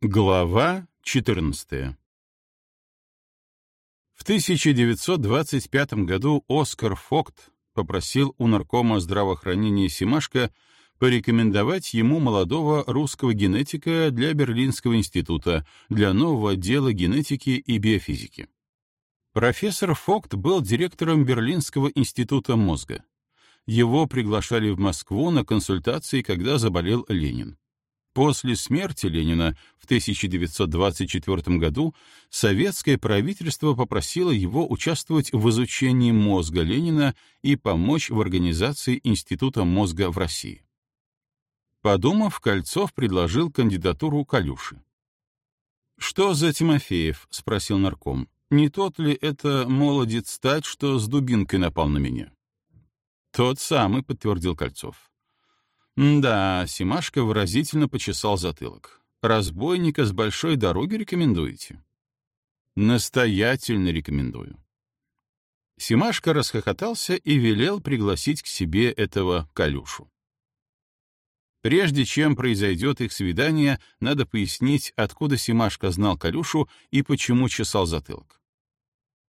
Глава 14 В 1925 году Оскар Фокт попросил у наркома здравоохранения Симашко порекомендовать ему молодого русского генетика для Берлинского института, для нового отдела генетики и биофизики. Профессор Фокт был директором Берлинского института мозга. Его приглашали в Москву на консультации, когда заболел Ленин. После смерти Ленина в 1924 году советское правительство попросило его участвовать в изучении мозга Ленина и помочь в организации Института мозга в России. Подумав, Кольцов предложил кандидатуру Калюши. «Что за Тимофеев?» — спросил нарком. «Не тот ли это молодец стать, что с дубинкой напал на меня?» «Тот самый», — подтвердил Кольцов. Да, Симашко выразительно почесал затылок. Разбойника с большой дороги рекомендуете? Настоятельно рекомендую. Симашко расхохотался и велел пригласить к себе этого Калюшу. Прежде чем произойдет их свидание, надо пояснить, откуда Симашко знал Калюшу и почему чесал затылок.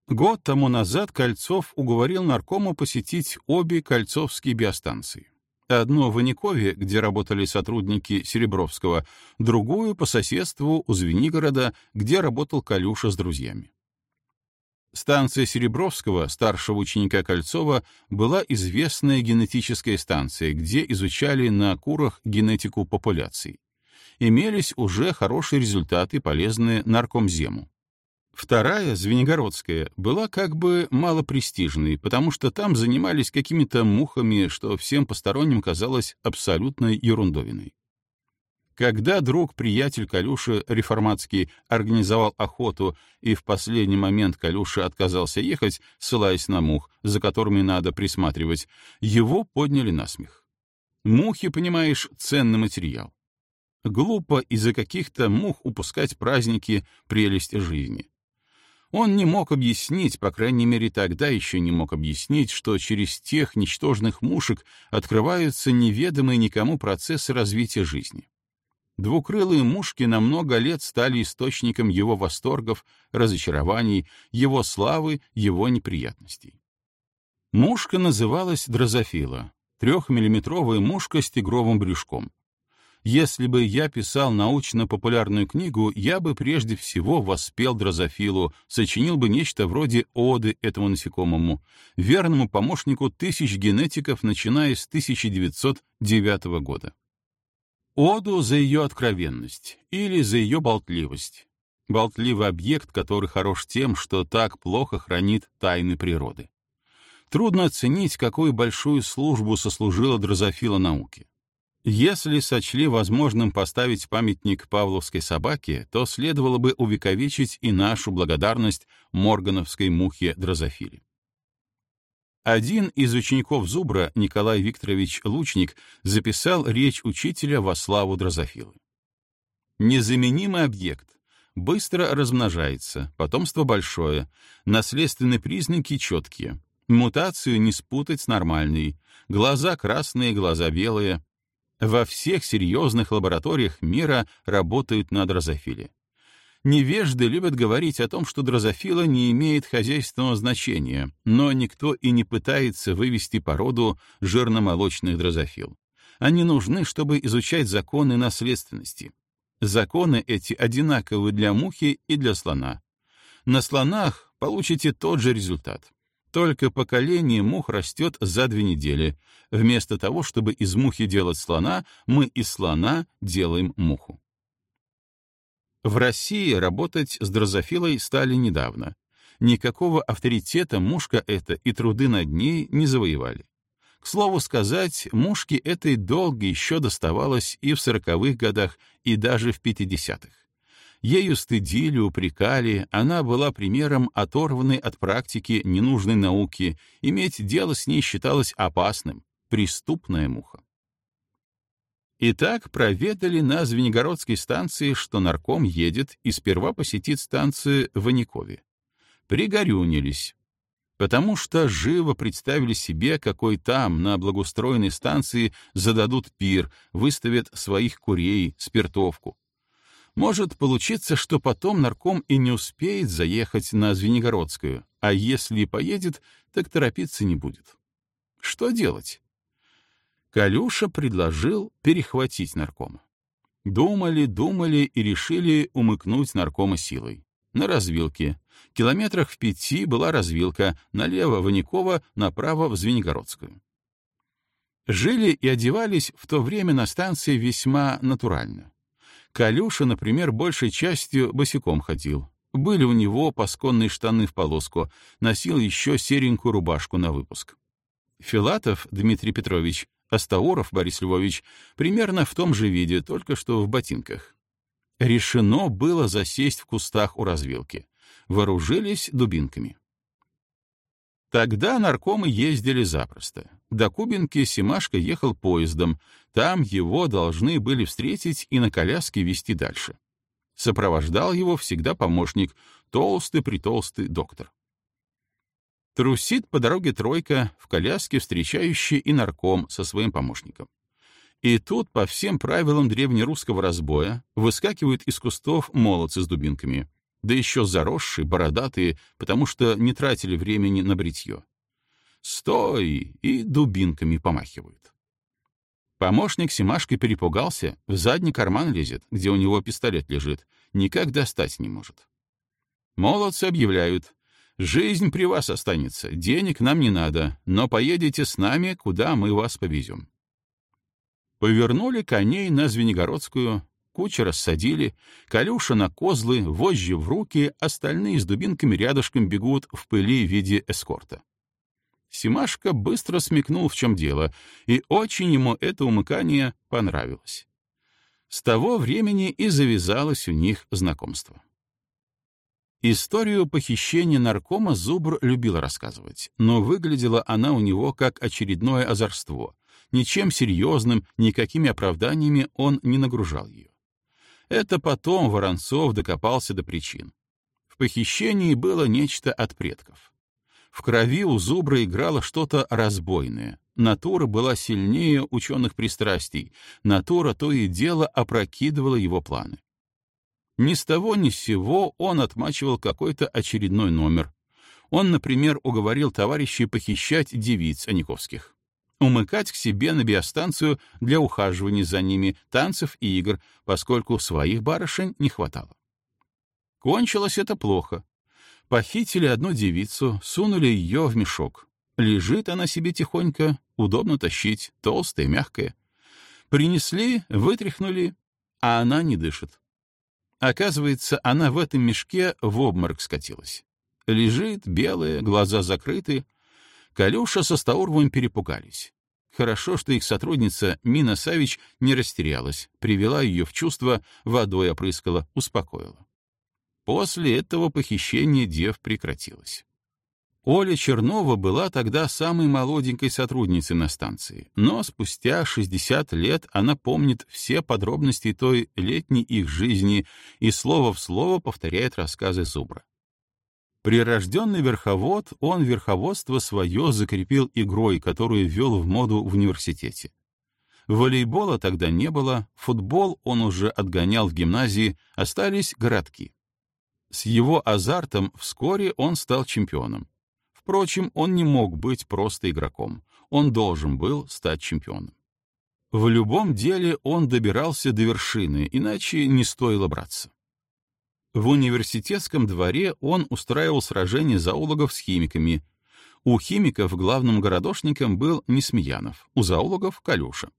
Год тому назад Кольцов уговорил наркому посетить обе кольцовские биостанции. Одну в Аникове, где работали сотрудники Серебровского, другую по соседству у Звенигорода, где работал Калюша с друзьями. Станция Серебровского, старшего ученика Кольцова, была известная генетическая станция, где изучали на курах генетику популяций. Имелись уже хорошие результаты, полезные наркомзему. Вторая, Звенигородская, была как бы малопрестижной, потому что там занимались какими-то мухами, что всем посторонним казалось абсолютной ерундовиной. Когда друг-приятель Калюши Реформатский организовал охоту, и в последний момент Калюша отказался ехать, ссылаясь на мух, за которыми надо присматривать, его подняли на смех. Мухи, понимаешь, ценный материал. Глупо из-за каких-то мух упускать праздники, прелесть жизни. Он не мог объяснить, по крайней мере тогда еще не мог объяснить, что через тех ничтожных мушек открываются неведомые никому процессы развития жизни. Двукрылые мушки на много лет стали источником его восторгов, разочарований, его славы, его неприятностей. Мушка называлась дрозофила, трехмиллиметровая мушка с тигровым брюшком. Если бы я писал научно-популярную книгу, я бы прежде всего воспел дрозофилу, сочинил бы нечто вроде оды этому насекомому, верному помощнику тысяч генетиков, начиная с 1909 года. Оду за ее откровенность или за ее болтливость. Болтливый объект, который хорош тем, что так плохо хранит тайны природы. Трудно оценить, какую большую службу сослужила дрозофила науке. Если сочли возможным поставить памятник павловской собаке, то следовало бы увековечить и нашу благодарность моргановской мухе дрозофиле. Один из учеников Зубра, Николай Викторович Лучник, записал речь учителя во славу дрозофилы. Незаменимый объект, быстро размножается, потомство большое, наследственные признаки четкие, мутацию не спутать с нормальной, глаза красные, глаза белые, во всех серьезных лабораториях мира работают на дрозофиле. Невежды любят говорить о том, что дрозофила не имеет хозяйственного значения, но никто и не пытается вывести породу жирномолочных дрозофил. Они нужны, чтобы изучать законы наследственности. Законы эти одинаковы для мухи и для слона. На слонах получите тот же результат. Только поколение мух растет за две недели. Вместо того, чтобы из мухи делать слона, мы из слона делаем муху. В России работать с дрозофилой стали недавно. Никакого авторитета мушка эта и труды над ней не завоевали. К слову сказать, мушке этой долго еще доставалось и в сороковых годах, и даже в пятидесятых. Ею стыдили, упрекали, она была примером оторванной от практики ненужной науки, иметь дело с ней считалось опасным, преступная муха. Итак, проведали на Звенигородской станции, что нарком едет и сперва посетит станцию в Аникове. Пригорюнились, потому что живо представили себе, какой там, на благоустроенной станции, зададут пир, выставят своих курей, спиртовку. Может получиться, что потом нарком и не успеет заехать на Звенигородскую, а если и поедет, так торопиться не будет. Что делать? Калюша предложил перехватить наркома. Думали, думали и решили умыкнуть наркома силой. На развилке. Километрах в пяти была развилка, налево Ваникова, направо в Звенигородскую. Жили и одевались в то время на станции весьма натурально. Калюша, например, большей частью босиком ходил. Были у него пасконные штаны в полоску, носил еще серенькую рубашку на выпуск. Филатов Дмитрий Петрович, Астауров Борис Львович примерно в том же виде, только что в ботинках. Решено было засесть в кустах у развилки. Вооружились дубинками. Тогда наркомы ездили запросто. До Кубинки Симашко ехал поездом, там его должны были встретить и на коляске везти дальше. Сопровождал его всегда помощник, толстый-притолстый доктор. Трусит по дороге тройка, в коляске встречающий и нарком со своим помощником. И тут, по всем правилам древнерусского разбоя, выскакивают из кустов молодцы с дубинками, да еще заросшие, бородатые, потому что не тратили времени на бритье. «Стой!» и дубинками помахивают. Помощник Симашки перепугался, в задний карман лезет, где у него пистолет лежит, никак достать не может. Молодцы объявляют, Жизнь при вас останется, денег нам не надо, но поедете с нами, куда мы вас повезем. Повернули коней на Звенигородскую, куча рассадили, Калюша на козлы, вожжи в руки, остальные с дубинками рядышком бегут в пыли в виде эскорта. Симашка быстро смекнул, в чем дело, и очень ему это умыкание понравилось. С того времени и завязалось у них знакомство. Историю похищения наркома Зубр любил рассказывать, но выглядела она у него как очередное озорство. Ничем серьезным, никакими оправданиями он не нагружал ее. Это потом Воронцов докопался до причин. В похищении было нечто от предков. В крови у Зубра играло что-то разбойное. Натура была сильнее ученых пристрастий. Натура то и дело опрокидывала его планы. Ни с того ни с сего он отмачивал какой-то очередной номер. Он, например, уговорил товарищей похищать девиц Аниковских. Умыкать к себе на биостанцию для ухаживания за ними, танцев и игр, поскольку своих барышень не хватало. Кончилось это плохо. Похитили одну девицу, сунули ее в мешок. Лежит она себе тихонько, удобно тащить, толстая, мягкая. Принесли, вытряхнули, а она не дышит. Оказывается, она в этом мешке в обморок скатилась. Лежит, белая, глаза закрыты. Калюша со Стауровым перепугались. Хорошо, что их сотрудница Мина Савич не растерялась, привела ее в чувство, водой опрыскала, успокоила. После этого похищение дев прекратилось. Оля Чернова была тогда самой молоденькой сотрудницей на станции, но спустя 60 лет она помнит все подробности той летней их жизни и слово в слово повторяет рассказы Зубра. Прирожденный верховод, он верховодство свое закрепил игрой, которую ввел в моду в университете. Волейбола тогда не было, футбол он уже отгонял в гимназии, остались городки. С его азартом вскоре он стал чемпионом. Впрочем, он не мог быть просто игроком. Он должен был стать чемпионом. В любом деле он добирался до вершины, иначе не стоило браться. В университетском дворе он устраивал сражения зоологов с химиками. У химиков главным городошником был Несмеянов, у зоологов — Калюша.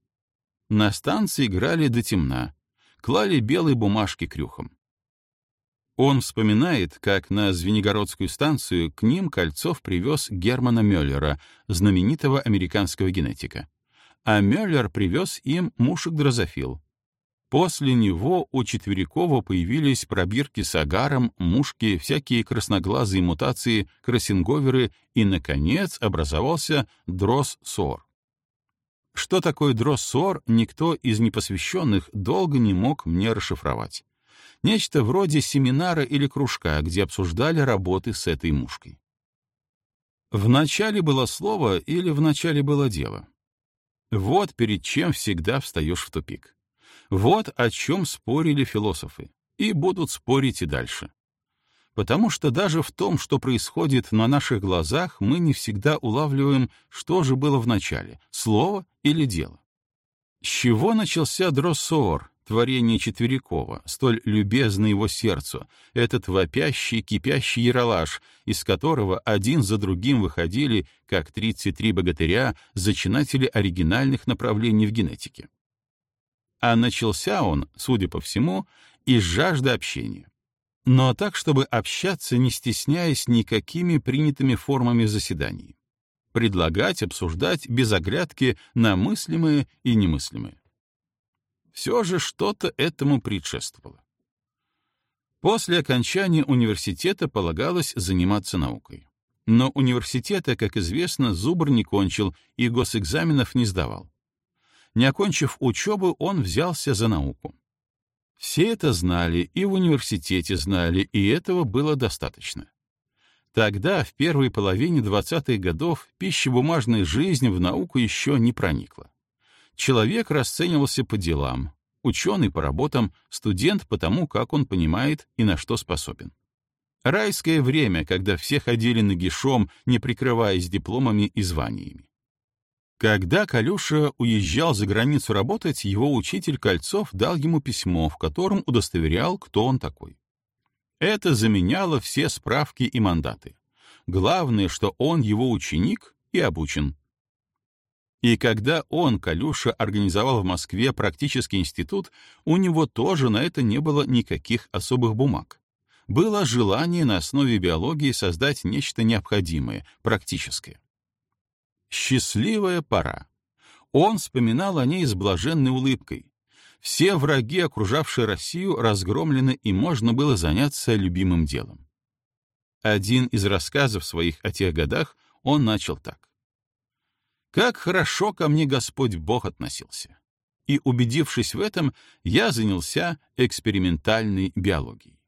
На станции играли до темна, клали белые бумажки крюхом. Он вспоминает, как на Звенигородскую станцию к ним Кольцов привез Германа Мюллера, знаменитого американского генетика. А Мюллер привез им мушек дрозофил. После него у Четверякова появились пробирки с агаром, мушки, всякие красноглазые мутации, красинговеры и, наконец, образовался дрос-сор. Что такое дрос-сор, никто из непосвященных долго не мог мне расшифровать. Нечто вроде семинара или кружка, где обсуждали работы с этой мушкой. В начале было слово или в начале было дело? Вот перед чем всегда встаешь в тупик. Вот о чем спорили философы. и будут спорить и дальше. Потому что даже в том, что происходит на наших глазах, мы не всегда улавливаем, что же было в начале — слово или дело. С чего начался Дроссор, творение Четверякова, столь любезный его сердцу, этот вопящий, кипящий яролаж, из которого один за другим выходили, как 33 богатыря, зачинатели оригинальных направлений в генетике. А начался он, судя по всему, из жажды общения. Но так, чтобы общаться, не стесняясь никакими принятыми формами заседаний. Предлагать, обсуждать без оглядки на мыслимые и немыслимые. Все же что-то этому предшествовало. После окончания университета полагалось заниматься наукой. Но университета, как известно, Зубр не кончил и госэкзаменов не сдавал. Не окончив учебу, он взялся за науку. Все это знали, и в университете знали, и этого было достаточно. Тогда, в первой половине 20-х годов, пищебумажная жизнь в науку еще не проникла. Человек расценивался по делам, ученый по работам, студент по тому, как он понимает и на что способен. Райское время, когда все ходили нагишом, не прикрываясь дипломами и званиями. Когда Калюша уезжал за границу работать, его учитель Кольцов дал ему письмо, в котором удостоверял, кто он такой. Это заменяло все справки и мандаты. Главное, что он его ученик и обучен. И когда он, Калюша, организовал в Москве практический институт, у него тоже на это не было никаких особых бумаг. Было желание на основе биологии создать нечто необходимое, практическое. Счастливая пора. Он вспоминал о ней с блаженной улыбкой. Все враги, окружавшие Россию, разгромлены, и можно было заняться любимым делом. Один из рассказов своих о тех годах он начал так. Как хорошо ко мне Господь Бог относился. И, убедившись в этом, я занялся экспериментальной биологией.